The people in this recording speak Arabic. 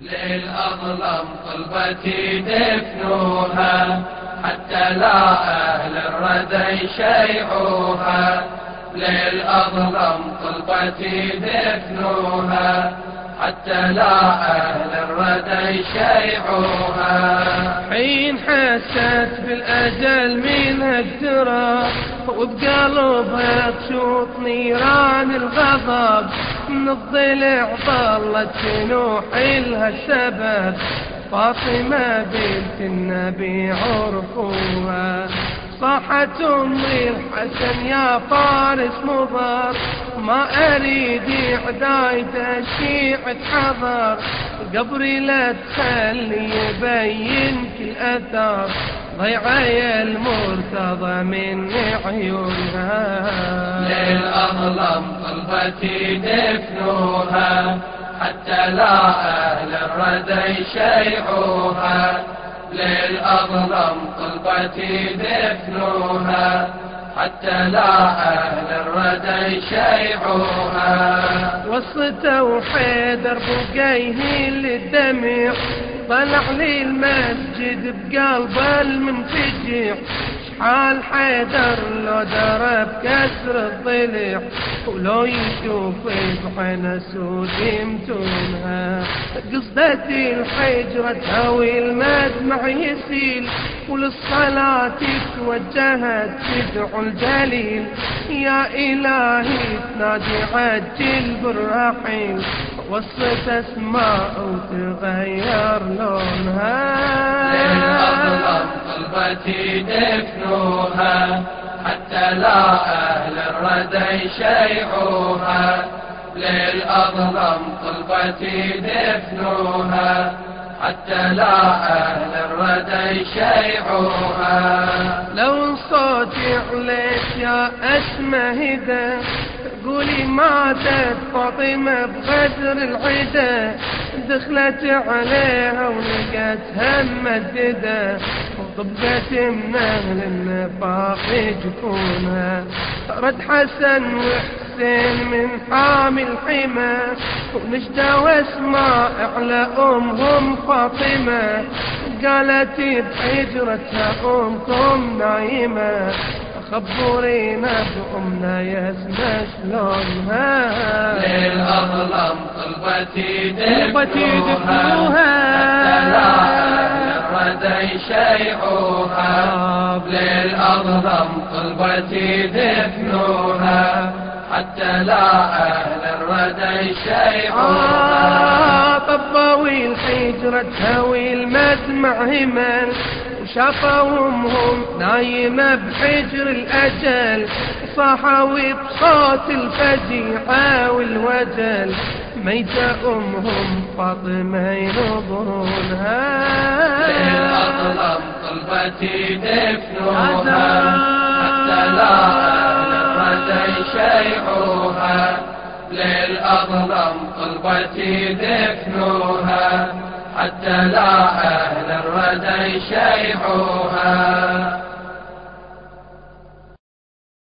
للأظلم طلبتي دفنوها حتى لا أهل الردى يشيعوها. للأظلم طلبتي دفنوها حتى لا أهل الردى يشيعوها. حين حست بالأجل من اقتراب وبقلبها تشوط نيران الغضب من الضلع ظلت تنوح لها السبب فاطمة بنت النبي عرفوها. صاحت أمي الحسن يا فارس مضر ما أريد إعداي تشيع حضر قبري لا تخلي يبين كل أثر ضيعي المرتضى من عيونها. للأظلم طلبتي دفنوها حتى لا أهل الردى يشيعوها. للأظلم طلبتي دفنوها حتى لا أهل الردى يشيعوها. وصته حيدر بقيه للدمع طلع لي المسجد بقلب المنفجع شحال حيدر لو درب كسر الضلع ولو يشوف بعين سود يمتونها. قصدتي الحجرة تهوي المدمع يسيل وللصلاة توجهت تدعو الجليل. يا إلهي تنادي عجل بالرحيل وصت أسماء وتغير لونها. طلبتي دفنوها حتى لا أهل الردى يشيعوها. للأظلم طلبتي دفنوها حتى لا أهل الردى يشيعوها. لو صوتي عليك يا أسمى هدى قولي ماتت فاطمة بغدر العدا. دخلت عليها ولقتها ممددة وطبت من أهل النفاق يجفونها رد حسن وحسين من حامي الحمى ونجدى واسماء على أمهم فاطمة. قالت بحجرتها أمكم نايمة خبرينا بأمنا يا اسمى شلونها للأظلم طلبتي دفنوها. الردى يشيعوها للأظلم طلبتي دفنوها حتى لا أهل الردى يشيعوها آه طباوي الحجرة تهوي المدمع همل وشافهم هم نايمة بحجر الأجل. صحوي بصوت الفجيعة والوجل. ميتة أمهم فاطمة ينظرونها للأظلم طلبتي دفنوها حتى لا الردى يشيعوها للأظلم طلبتي دفنوها حتى لا أهل الردى يشيعوها